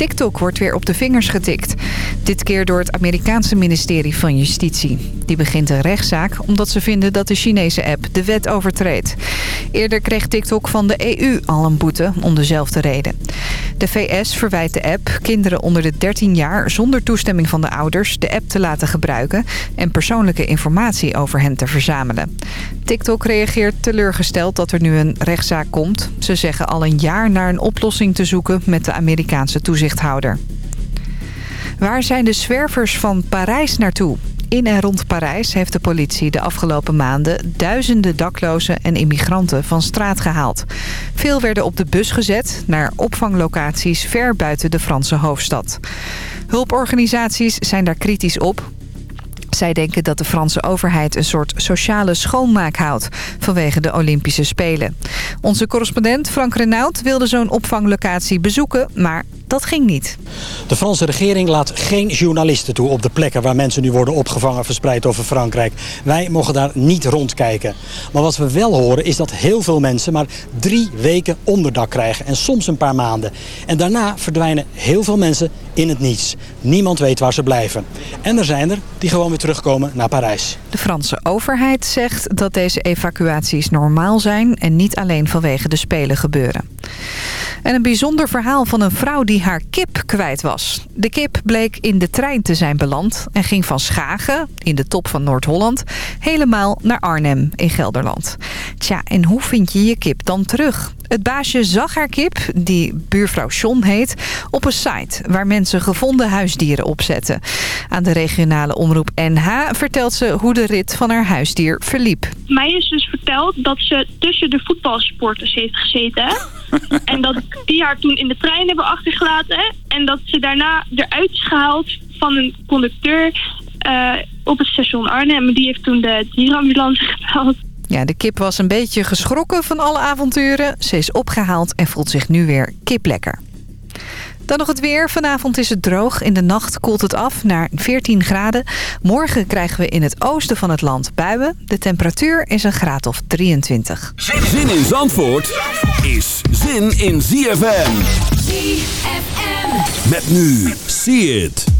TikTok wordt weer op de vingers getikt. Dit keer door het Amerikaanse ministerie van Justitie. Die begint een rechtszaak omdat ze vinden dat de Chinese app de wet overtreedt. Eerder kreeg TikTok van de EU al een boete om dezelfde reden. De VS verwijt de app kinderen onder de 13 jaar zonder toestemming van de ouders de app te laten gebruiken en persoonlijke informatie over hen te verzamelen. TikTok reageert teleurgesteld dat er nu een rechtszaak komt. Ze zeggen al een jaar naar een oplossing te zoeken met de Amerikaanse Waar zijn de zwervers van Parijs naartoe? In en rond Parijs heeft de politie de afgelopen maanden duizenden daklozen en immigranten van straat gehaald. Veel werden op de bus gezet naar opvanglocaties ver buiten de Franse hoofdstad. Hulporganisaties zijn daar kritisch op. Zij denken dat de Franse overheid een soort sociale schoonmaak houdt vanwege de Olympische Spelen. Onze correspondent Frank Renaud wilde zo'n opvanglocatie bezoeken, maar dat ging niet. De Franse regering laat geen journalisten toe op de plekken waar mensen nu worden opgevangen verspreid over Frankrijk. Wij mogen daar niet rondkijken. Maar wat we wel horen is dat heel veel mensen maar drie weken onderdak krijgen en soms een paar maanden. En daarna verdwijnen heel veel mensen in het niets. Niemand weet waar ze blijven. En er zijn er die gewoon weer terugkomen naar Parijs. De Franse overheid zegt dat deze evacuaties normaal zijn en niet alleen vanwege de Spelen gebeuren. En een bijzonder verhaal van een vrouw die haar kip kwijt was. De kip bleek in de trein te zijn beland en ging van Schagen, in de top van Noord-Holland, helemaal naar Arnhem in Gelderland. Tja, en hoe vind je je kip dan terug? Het baasje zag haar kip, die buurvrouw John heet, op een site waar mensen gevonden huisdieren opzetten. Aan de regionale omroep NH vertelt ze hoe de rit van haar huisdier verliep. Mij is dus verteld dat ze tussen de voetbalsporters heeft gezeten. en dat die haar toen in de trein hebben achtergelaten. En dat ze daarna eruit is gehaald van een conducteur uh, op het station Arnhem. Die heeft toen de dierenambulance gebeld. Ja, de kip was een beetje geschrokken van alle avonturen. Ze is opgehaald en voelt zich nu weer kiplekker. Dan nog het weer. Vanavond is het droog. In de nacht koelt het af naar 14 graden. Morgen krijgen we in het oosten van het land buien. De temperatuur is een graad of 23. Zin in Zandvoort is zin in ZFM. ZFM. Met nu. See it.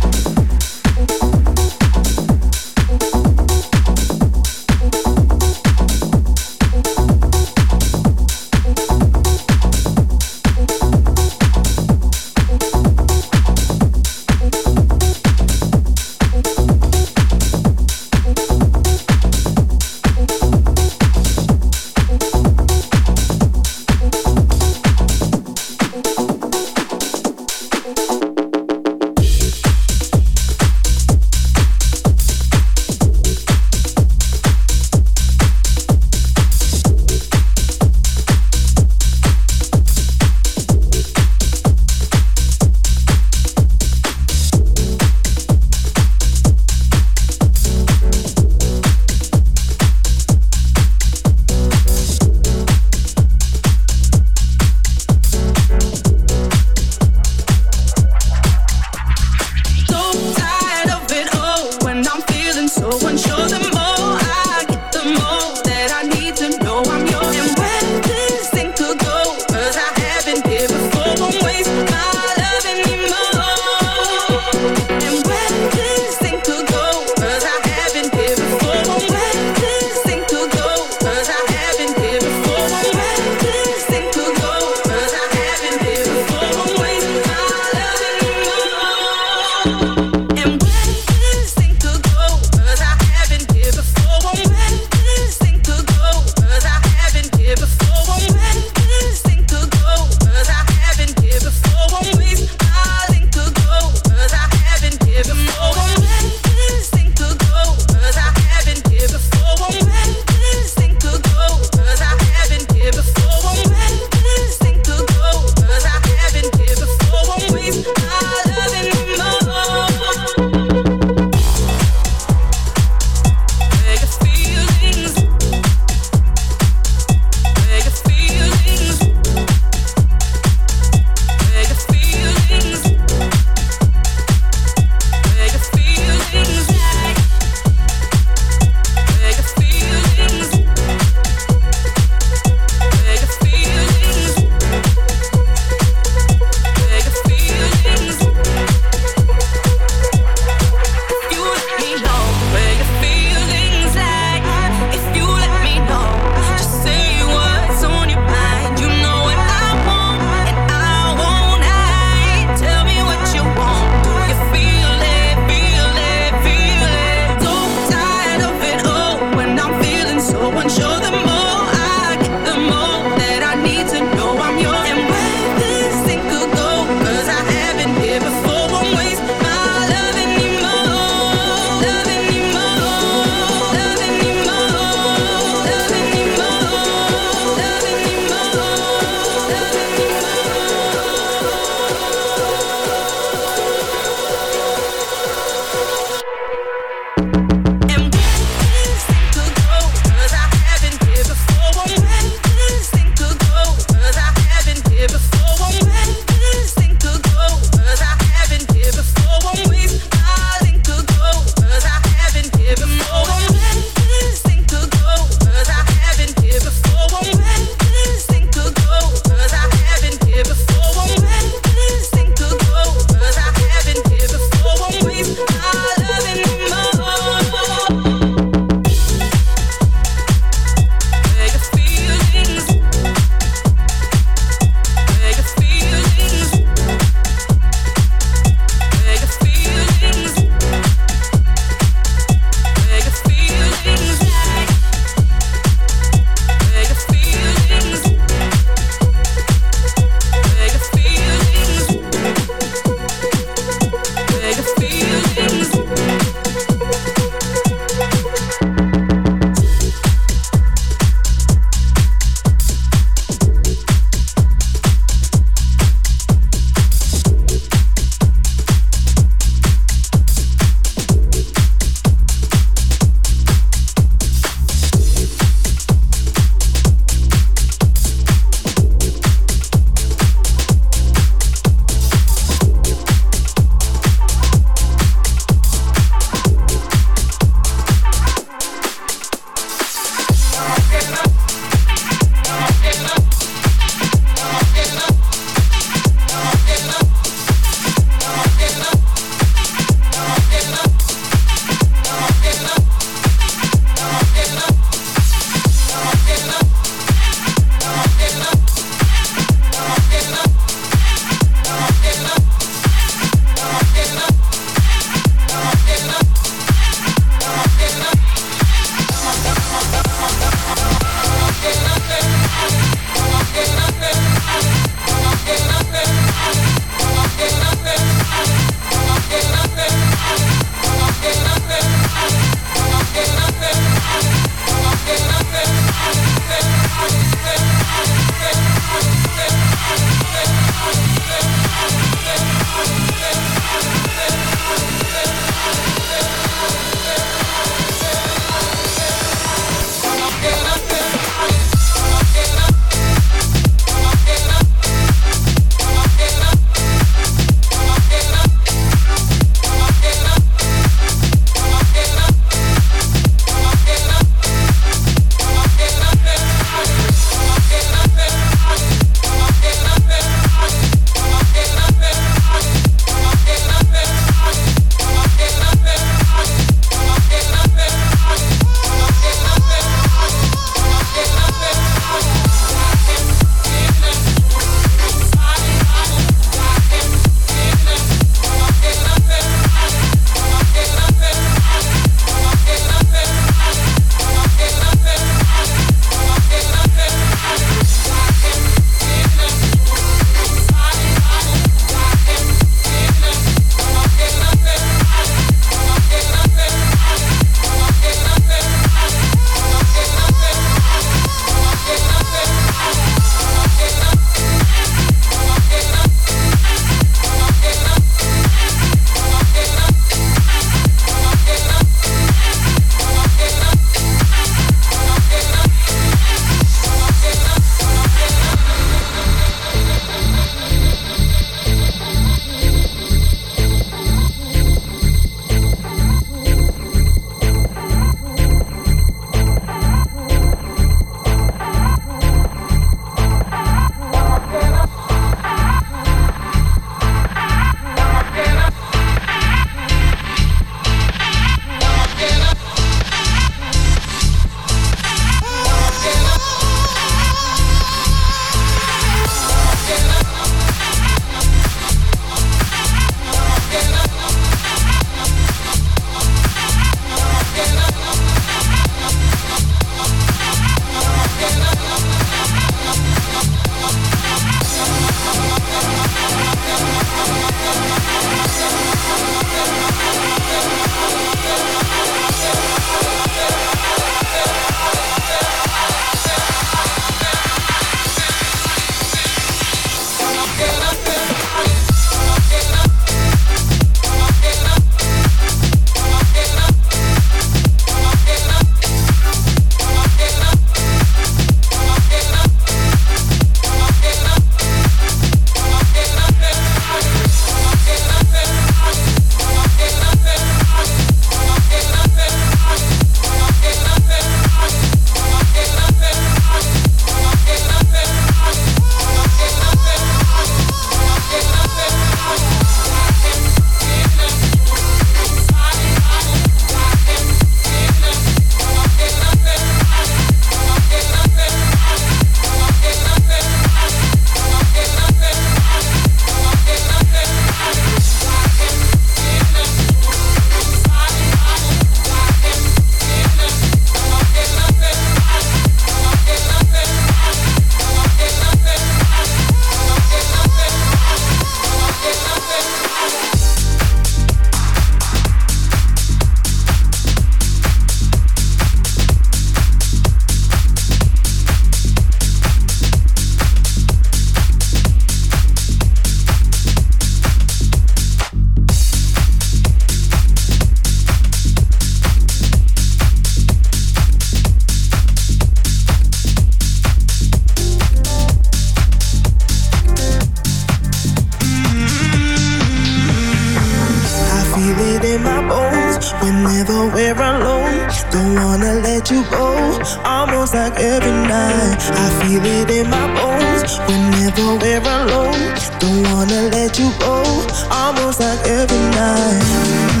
it in my bones. Whenever we're alone, don't wanna let you go. Almost like every night, I feel it in my bones. Whenever we're alone, don't wanna let you go. Almost like every night.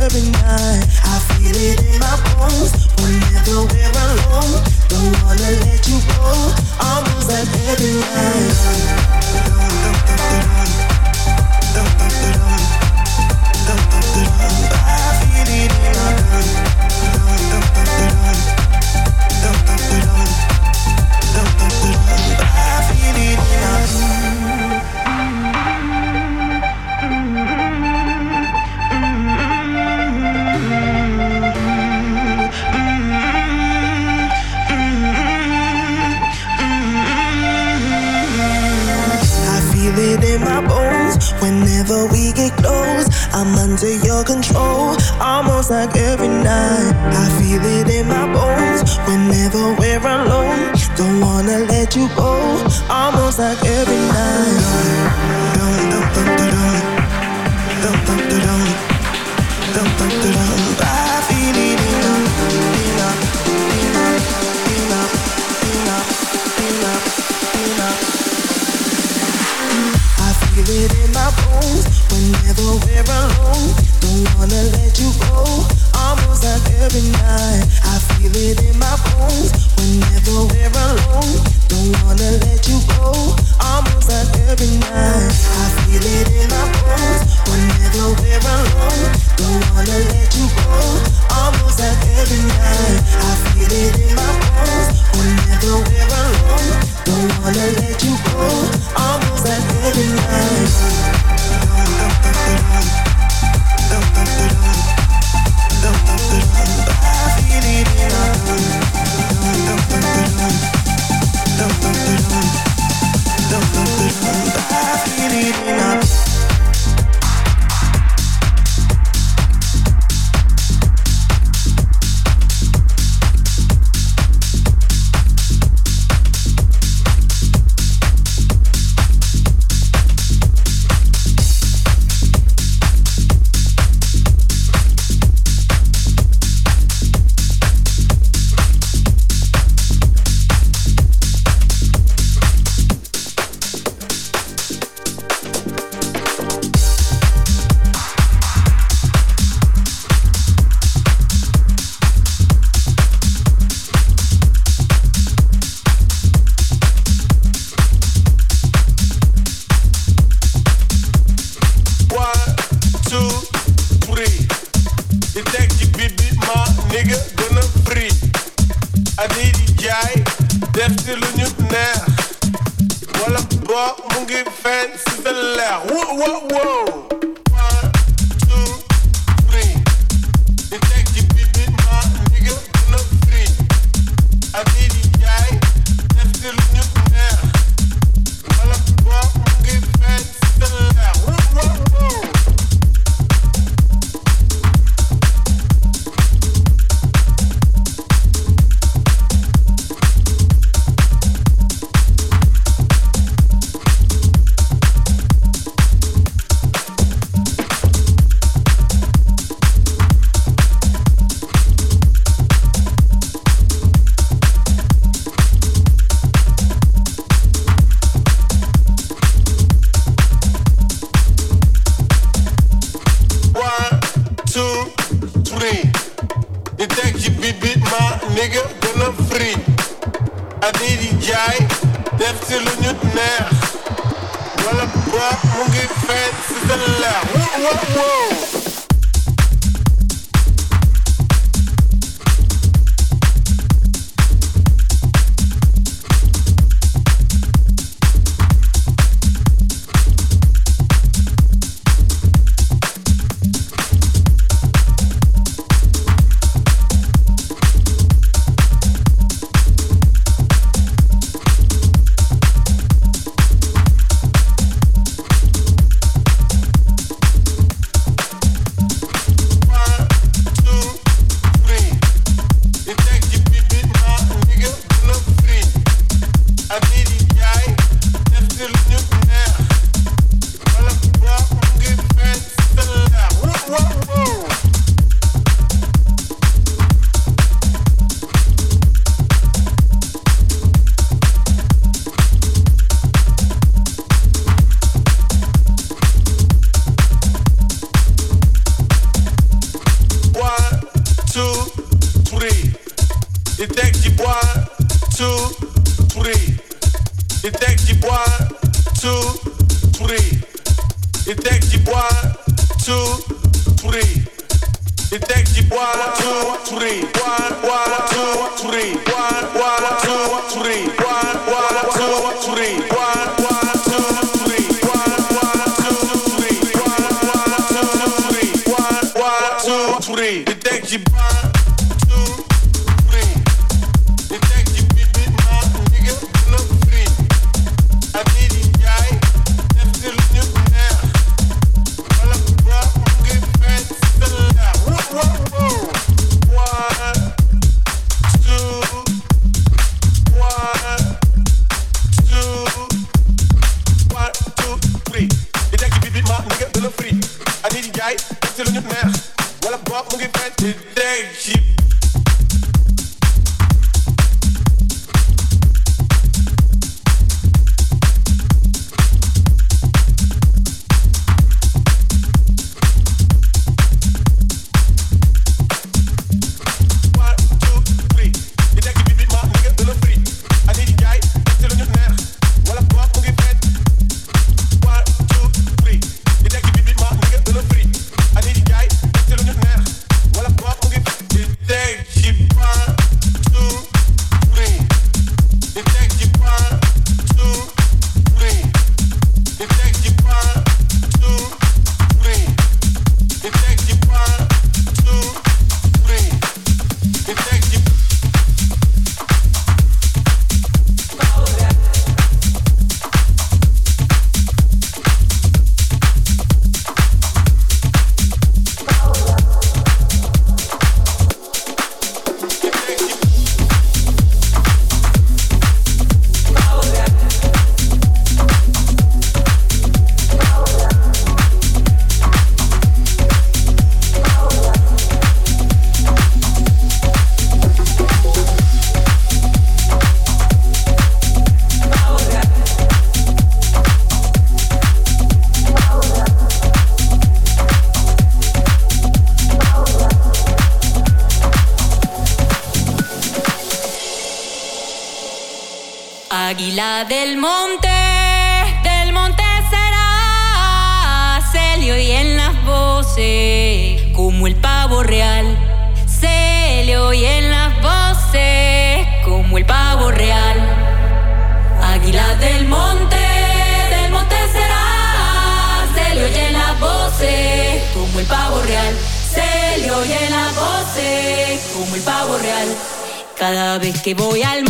every night. I feel it in my bones. We're alone, don't wanna let you go. Almost like every night. i feel it whenever we're three, one, one, two, three, one, one, two, three, one, one, two, three, one, one, two, three, one, one, two, three, one, one, two, three, one, one, two, three. Detective. Del monte, del monte será Celio y en las voces, como el pavo real. Celio y en las voces, como el pavo real. Águila del monte, del monte será Celio y en las voces, como el pavo real. Celio y en las voces, como el pavo real. Cada vez que voy al.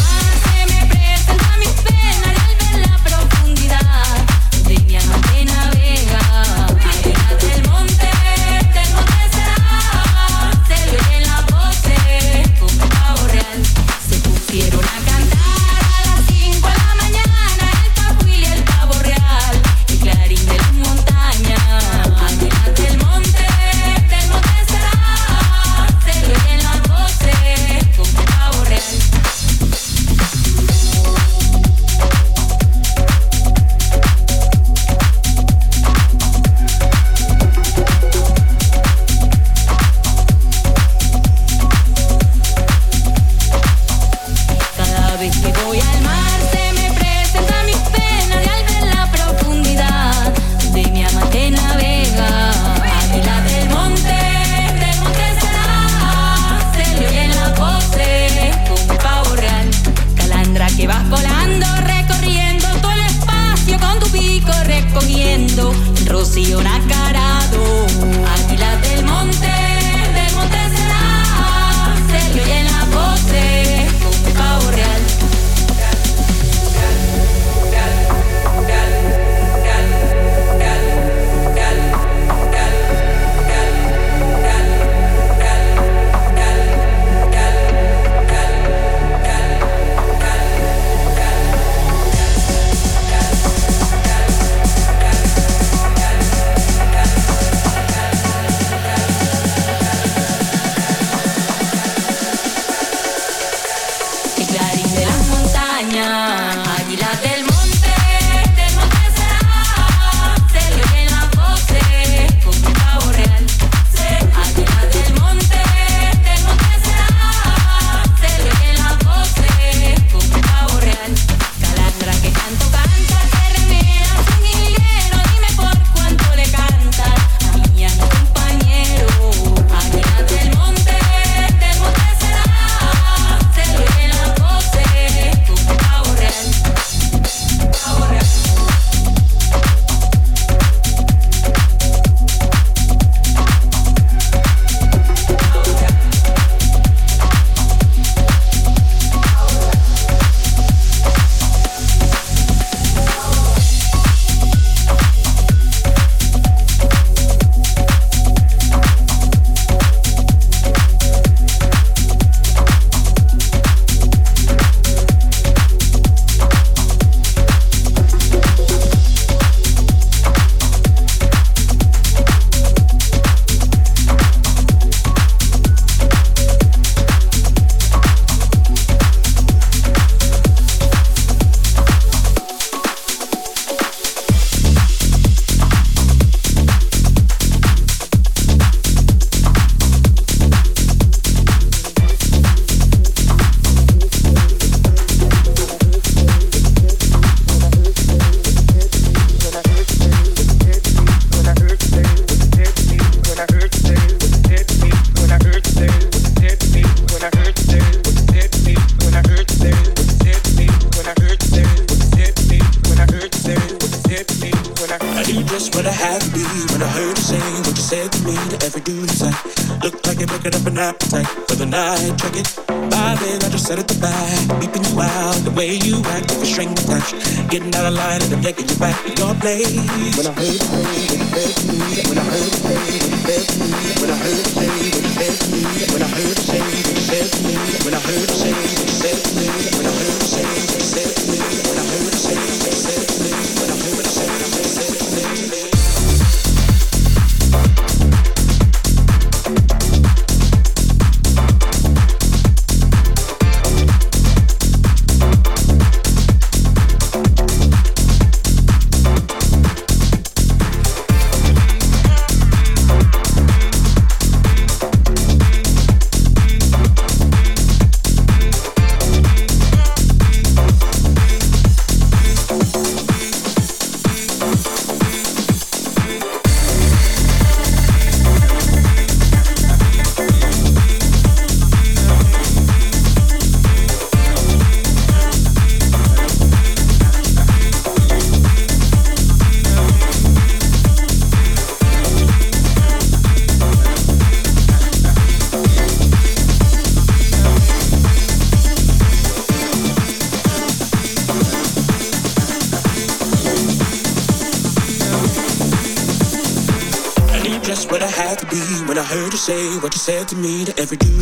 say what you said to me to every dude.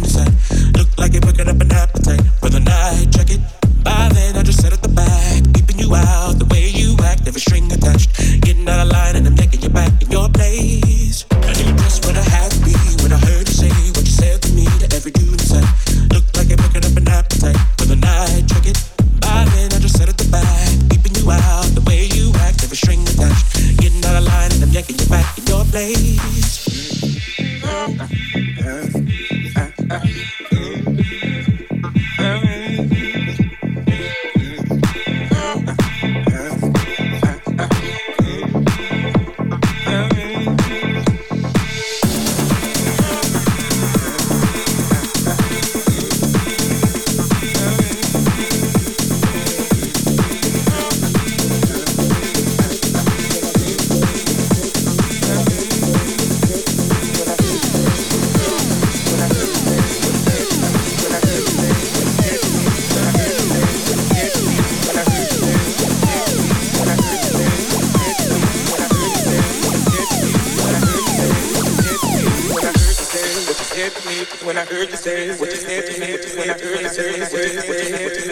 when I heard you say what you said to me, when I heard you say what you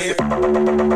said, what you.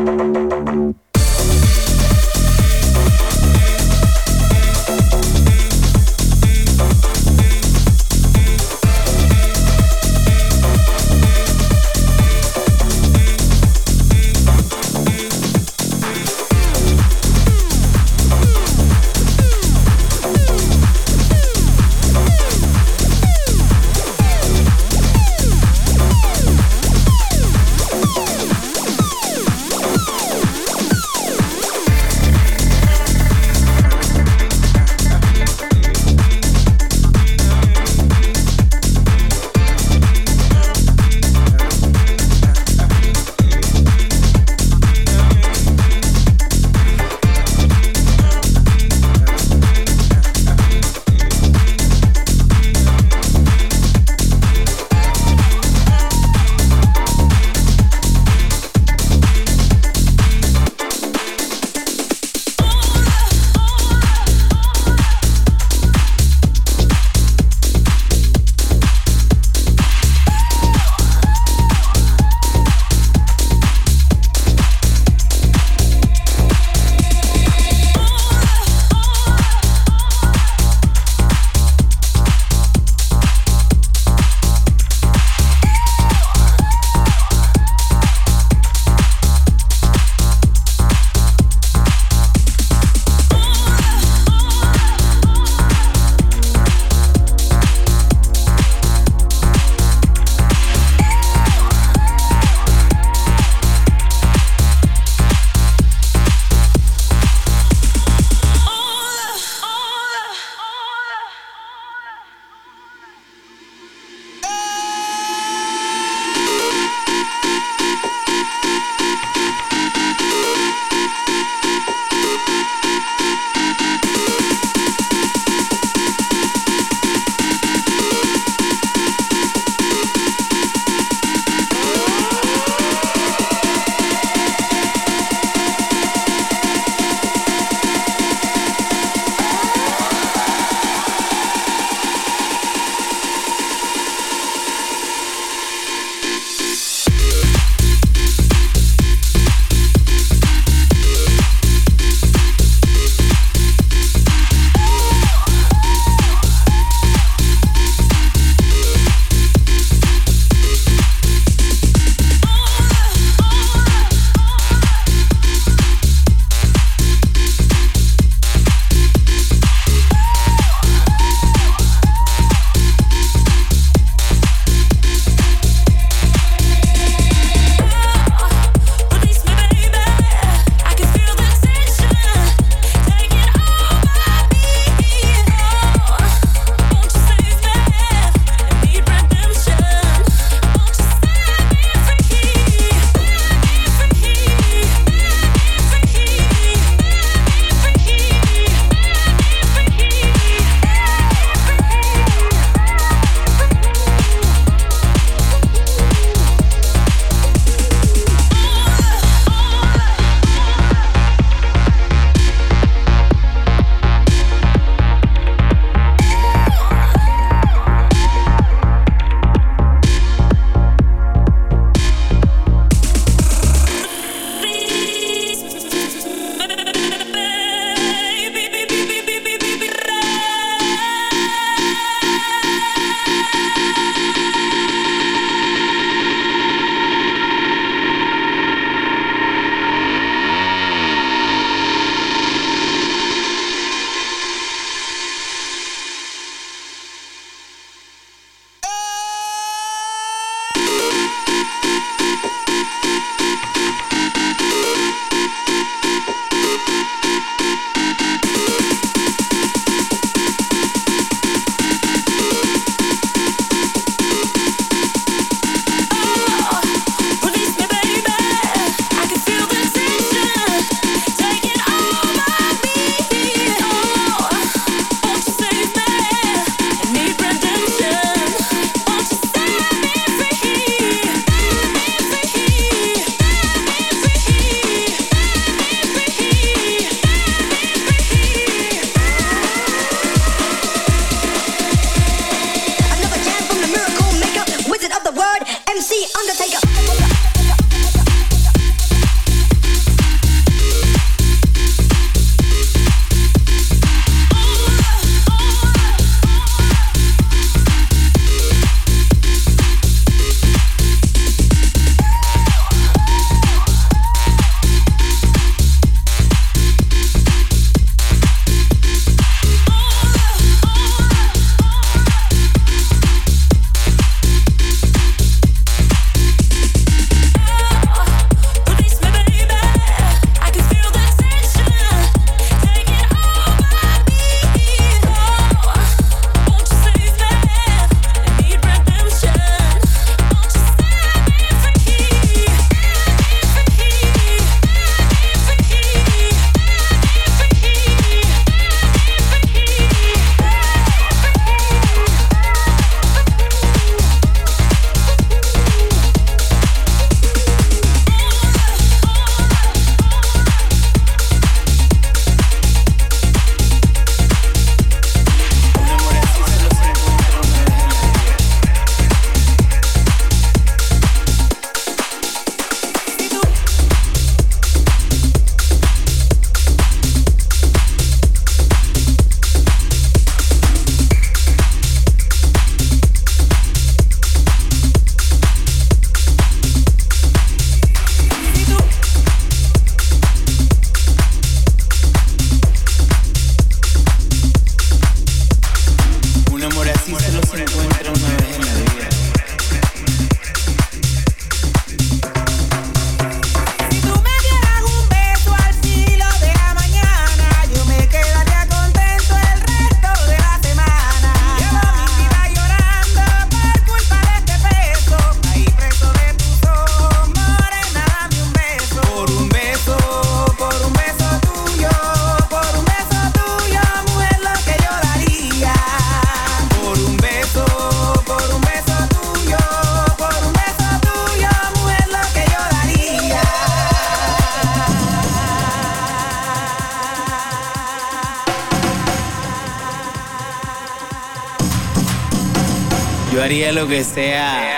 Yo haría lo que sea.